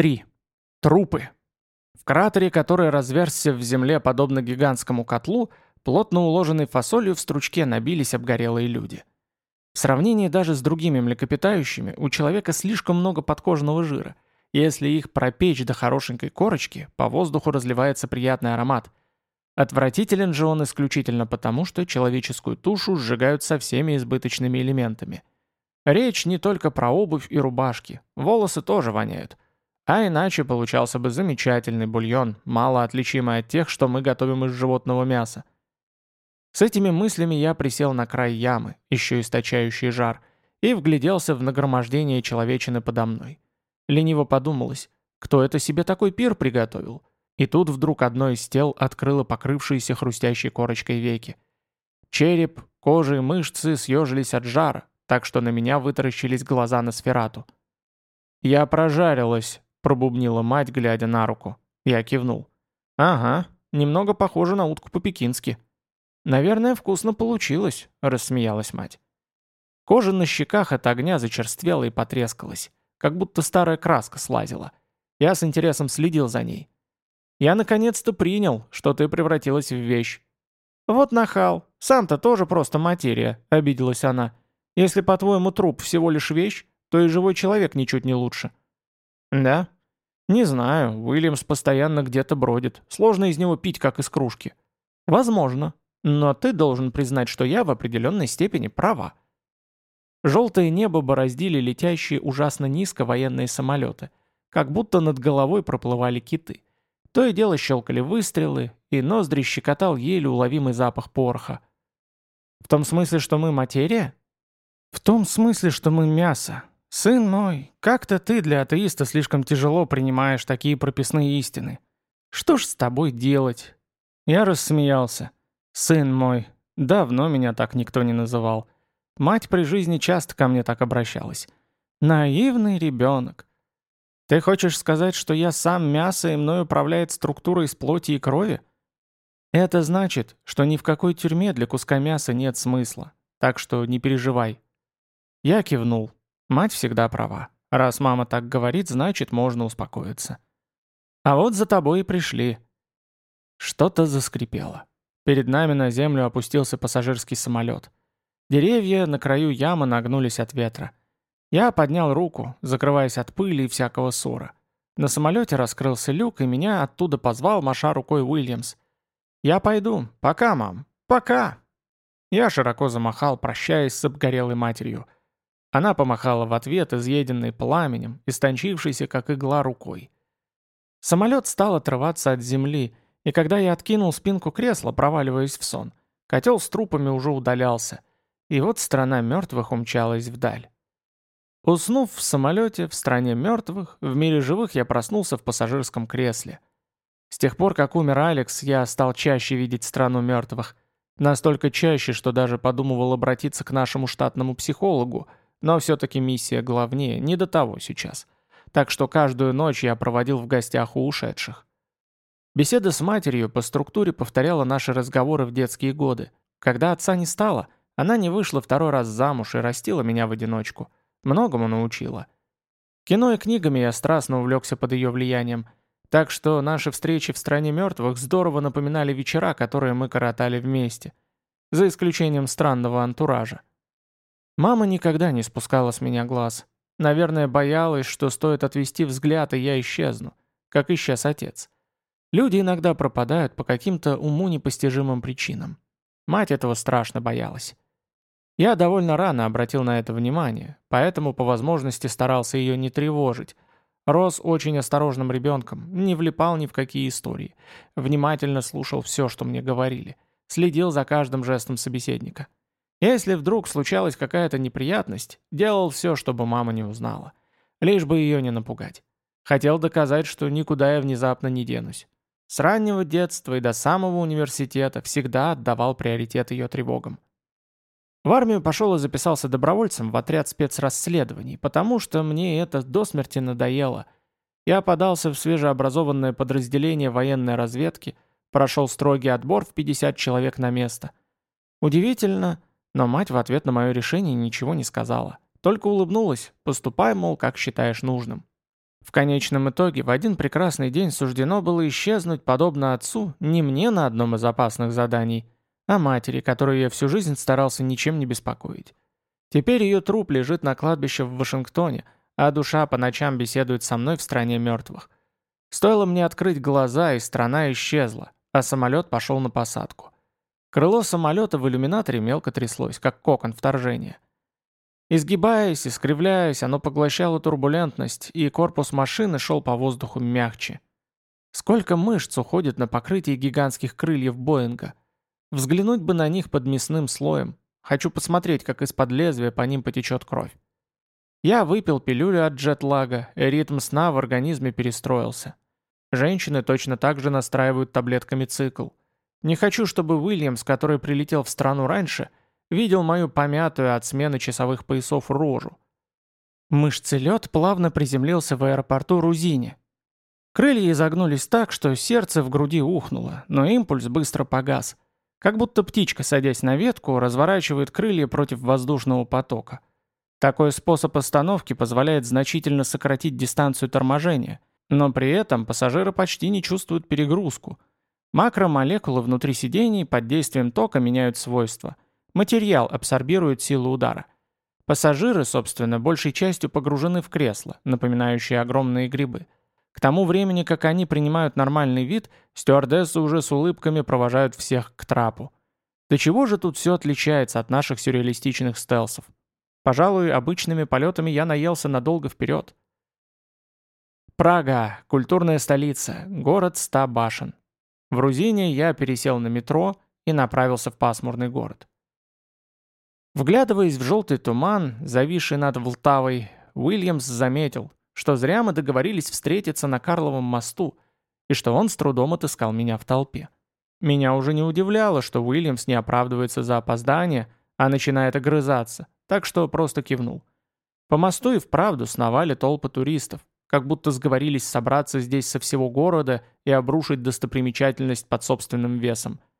3. Трупы. В кратере, который разверзся в земле подобно гигантскому котлу, плотно уложенной фасолью в стручке набились обгорелые люди. В сравнении даже с другими млекопитающими, у человека слишком много подкожного жира. Если их пропечь до хорошенькой корочки, по воздуху разливается приятный аромат. Отвратителен же он исключительно потому, что человеческую тушу сжигают со всеми избыточными элементами. Речь не только про обувь и рубашки, волосы тоже воняют. А иначе получался бы замечательный бульон, мало отличимый от тех, что мы готовим из животного мяса. С этими мыслями я присел на край ямы, еще источающий жар, и вгляделся в нагромождение человечины подо мной. Лениво подумалось, кто это себе такой пир приготовил? И тут вдруг одно из тел открыло покрывшиеся хрустящей корочкой веки. Череп, кожа и мышцы съежились от жара, так что на меня вытаращились глаза на сферату. Я прожарилась, пробубнила мать, глядя на руку. Я кивнул. «Ага, немного похоже на утку по-пекински». «Наверное, вкусно получилось», — рассмеялась мать. Кожа на щеках от огня зачерствела и потрескалась, как будто старая краска слазила. Я с интересом следил за ней. «Я наконец-то принял, что ты превратилась в вещь». «Вот нахал, сам-то тоже просто материя», — обиделась она. «Если, по-твоему, труп всего лишь вещь, то и живой человек ничуть не лучше». «Да?» «Не знаю, Уильямс постоянно где-то бродит. Сложно из него пить, как из кружки». «Возможно. Но ты должен признать, что я в определенной степени права». Желтое небо бороздили летящие ужасно низко военные самолеты, как будто над головой проплывали киты. То и дело щелкали выстрелы, и ноздри щекотал еле уловимый запах пороха. «В том смысле, что мы материя?» «В том смысле, что мы мясо», «Сын мой, как-то ты для атеиста слишком тяжело принимаешь такие прописные истины. Что ж с тобой делать?» Я рассмеялся. «Сын мой, давно меня так никто не называл. Мать при жизни часто ко мне так обращалась. Наивный ребенок. Ты хочешь сказать, что я сам мясо и мной управляет структура из плоти и крови? Это значит, что ни в какой тюрьме для куска мяса нет смысла. Так что не переживай». Я кивнул. Мать всегда права. Раз мама так говорит, значит, можно успокоиться. А вот за тобой и пришли. Что-то заскрипело. Перед нами на землю опустился пассажирский самолет. Деревья на краю ямы нагнулись от ветра. Я поднял руку, закрываясь от пыли и всякого ссора. На самолете раскрылся люк, и меня оттуда позвал, маша рукой Уильямс. «Я пойду. Пока, мам. Пока!» Я широко замахал, прощаясь с обгорелой матерью – она помахала в ответ, изъеденной пламенем, истончившейся, как игла, рукой. Самолет стал отрываться от земли, и когда я откинул спинку кресла, проваливаясь в сон, котел с трупами уже удалялся, и вот страна мертвых умчалась вдаль. Уснув в самолете, в стране мертвых, в мире живых я проснулся в пассажирском кресле. С тех пор, как умер Алекс, я стал чаще видеть страну мертвых. Настолько чаще, что даже подумывал обратиться к нашему штатному психологу – но все-таки миссия главнее, не до того сейчас. Так что каждую ночь я проводил в гостях у ушедших. Беседа с матерью по структуре повторяла наши разговоры в детские годы. Когда отца не стало, она не вышла второй раз замуж и растила меня в одиночку. Многому научила. Кино и книгами я страстно увлекся под ее влиянием, так что наши встречи в стране мертвых здорово напоминали вечера, которые мы коротали вместе, за исключением странного антуража. Мама никогда не спускала с меня глаз. Наверное, боялась, что стоит отвести взгляд, и я исчезну, как исчез отец. Люди иногда пропадают по каким-то уму непостижимым причинам. Мать этого страшно боялась. Я довольно рано обратил на это внимание, поэтому по возможности старался ее не тревожить. Рос очень осторожным ребенком, не влипал ни в какие истории. Внимательно слушал все, что мне говорили. Следил за каждым жестом собеседника. Если вдруг случалась какая-то неприятность, делал все, чтобы мама не узнала. Лишь бы ее не напугать. Хотел доказать, что никуда я внезапно не денусь. С раннего детства и до самого университета всегда отдавал приоритет ее тревогам. В армию пошел и записался добровольцем в отряд спецрасследований, потому что мне это до смерти надоело. Я подался в свежеобразованное подразделение военной разведки, прошел строгий отбор в 50 человек на место. Удивительно, но мать в ответ на мое решение ничего не сказала. Только улыбнулась, поступай, мол, как считаешь нужным. В конечном итоге в один прекрасный день суждено было исчезнуть, подобно отцу, не мне на одном из опасных заданий, а матери, которую я всю жизнь старался ничем не беспокоить. Теперь ее труп лежит на кладбище в Вашингтоне, а душа по ночам беседует со мной в стране мертвых. Стоило мне открыть глаза, и страна исчезла, а самолет пошел на посадку. Крыло самолета в иллюминаторе мелко тряслось, как кокон вторжения. Изгибаясь, искривляясь, оно поглощало турбулентность, и корпус машины шел по воздуху мягче. Сколько мышц уходит на покрытие гигантских крыльев Боинга. Взглянуть бы на них под мясным слоем. Хочу посмотреть, как из-под лезвия по ним потечет кровь. Я выпил пилюлю от джетлага, и ритм сна в организме перестроился. Женщины точно так же настраивают таблетками цикл. Не хочу, чтобы Уильямс, который прилетел в страну раньше, видел мою помятую от смены часовых поясов рожу. Мышцы лед плавно приземлился в аэропорту Рузине. Крылья изогнулись так, что сердце в груди ухнуло, но импульс быстро погас. Как будто птичка, садясь на ветку, разворачивает крылья против воздушного потока. Такой способ остановки позволяет значительно сократить дистанцию торможения, но при этом пассажиры почти не чувствуют перегрузку. Макромолекулы внутри сидений под действием тока меняют свойства – Материал абсорбирует силу удара. Пассажиры, собственно, большей частью погружены в кресло, напоминающие огромные грибы. К тому времени, как они принимают нормальный вид, стюардессы уже с улыбками провожают всех к трапу. До чего же тут все отличается от наших сюрреалистичных стелсов? Пожалуй, обычными полетами я наелся надолго вперед. Прага, культурная столица, город ста башен. В Рузине я пересел на метро и направился в пасмурный город. Вглядываясь в желтый туман, зависший над Влтавой, Уильямс заметил, что зря мы договорились встретиться на Карловом мосту, и что он с трудом отыскал меня в толпе. Меня уже не удивляло, что Уильямс не оправдывается за опоздание, а начинает огрызаться, так что просто кивнул. По мосту и вправду сновали толпы туристов, как будто сговорились собраться здесь со всего города и обрушить достопримечательность под собственным весом –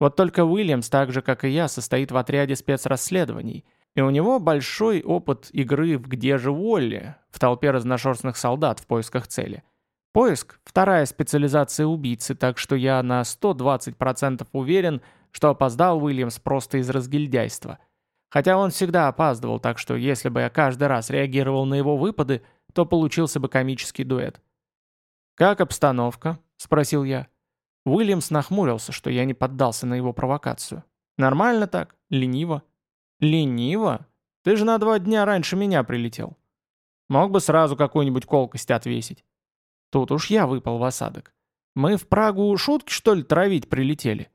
вот только Уильямс, так же как и я, состоит в отряде спецрасследований, и у него большой опыт игры в «Где же Уолли» в толпе разношерстных солдат в поисках цели. Поиск – вторая специализация убийцы, так что я на 120% уверен, что опоздал Уильямс просто из разгильдяйства. Хотя он всегда опаздывал, так что если бы я каждый раз реагировал на его выпады, то получился бы комический дуэт. «Как обстановка?» – спросил я. Уильямс нахмурился, что я не поддался на его провокацию. «Нормально так? Лениво?» «Лениво? Ты же на два дня раньше меня прилетел. Мог бы сразу какую-нибудь колкость отвесить». Тут уж я выпал в осадок. Мы в Прагу шутки, что ли, травить прилетели?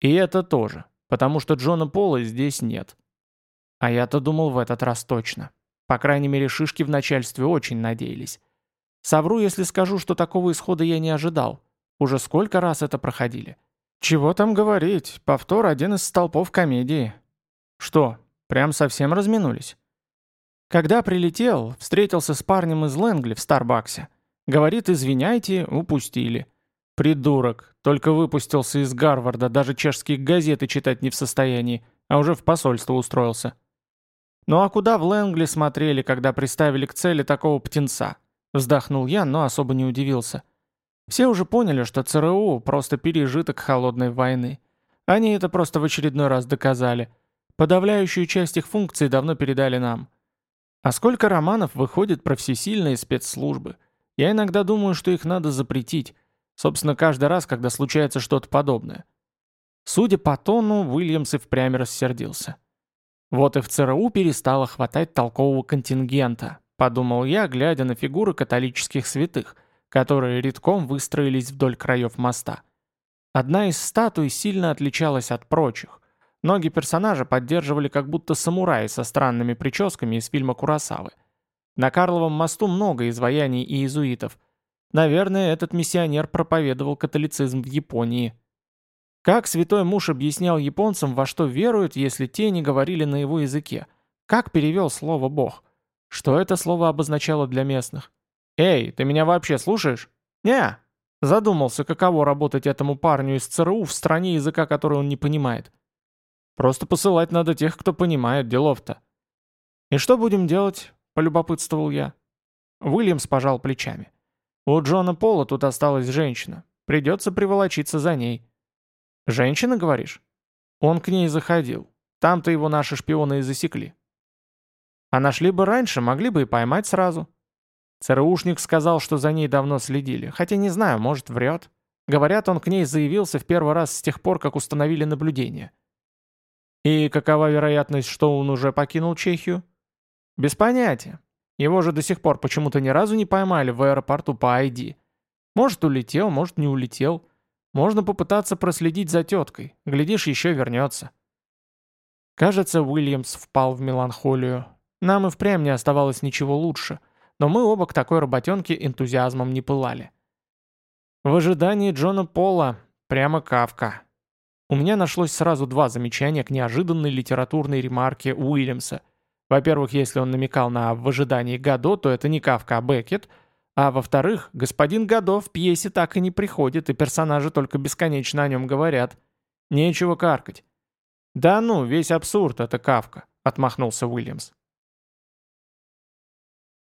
И это тоже, потому что Джона Пола здесь нет. А я-то думал в этот раз точно. По крайней мере, шишки в начальстве очень надеялись. Совру, если скажу, что такого исхода я не ожидал. Уже сколько раз это проходили? Чего там говорить, повтор один из столпов комедии. Что, прям совсем разминулись? Когда прилетел, встретился с парнем из Лэнгли в Старбаксе. Говорит, извиняйте, упустили. Придурок, только выпустился из Гарварда, даже чешские газеты читать не в состоянии, а уже в посольство устроился. Ну а куда в Лэнгли смотрели, когда приставили к цели такого птенца? Вздохнул я, но особо не удивился. Все уже поняли, что ЦРУ просто пережиток холодной войны. Они это просто в очередной раз доказали. Подавляющую часть их функций давно передали нам. А сколько романов выходит про всесильные спецслужбы? Я иногда думаю, что их надо запретить. Собственно, каждый раз, когда случается что-то подобное. Судя по тону, Уильямс и впрямь рассердился. Вот и в ЦРУ перестало хватать толкового контингента, подумал я, глядя на фигуры католических святых, которые редком выстроились вдоль краев моста. Одна из статуй сильно отличалась от прочих. Ноги персонажа поддерживали как будто самураи со странными прическами из фильма Курасавы. На Карловом мосту много изваяний и иезуитов. Наверное, этот миссионер проповедовал католицизм в Японии. Как святой муж объяснял японцам, во что веруют, если те не говорили на его языке? Как перевел слово «бог»? Что это слово обозначало для местных? «Эй, ты меня вообще слушаешь?» «Не». Задумался, каково работать этому парню из ЦРУ в стране языка, который он не понимает. Просто посылать надо тех, кто понимает делов-то. «И что будем делать?» — полюбопытствовал я. Уильямс пожал плечами. У Джона Пола тут осталась женщина. Придется приволочиться за ней. Женщина, говоришь? Он к ней заходил. Там-то его наши шпионы и засекли. А нашли бы раньше, могли бы и поймать сразу. ЦРУшник сказал, что за ней давно следили, хотя не знаю, может врет. Говорят, он к ней заявился в первый раз с тех пор, как установили наблюдение. И какова вероятность, что он уже покинул Чехию? Без понятия. Его же до сих пор почему-то ни разу не поймали в аэропорту по ID. Может, улетел, может, не улетел. Можно попытаться проследить за теткой. Глядишь, еще вернется. Кажется, Уильямс впал в меланхолию. Нам и впрямь не оставалось ничего лучше, но мы оба к такой работенке энтузиазмом не пылали. В ожидании Джона Пола прямо кавка. У меня нашлось сразу два замечания к неожиданной литературной ремарке Уильямса. Во-первых, если он намекал на «в ожидании Гадо», то это не Кавка, а Беккет – а во-вторых, господин Гадо в пьесе так и не приходит, и персонажи только бесконечно о нем говорят. Нечего каркать. «Да ну, весь абсурд — это Кавка», — отмахнулся Уильямс.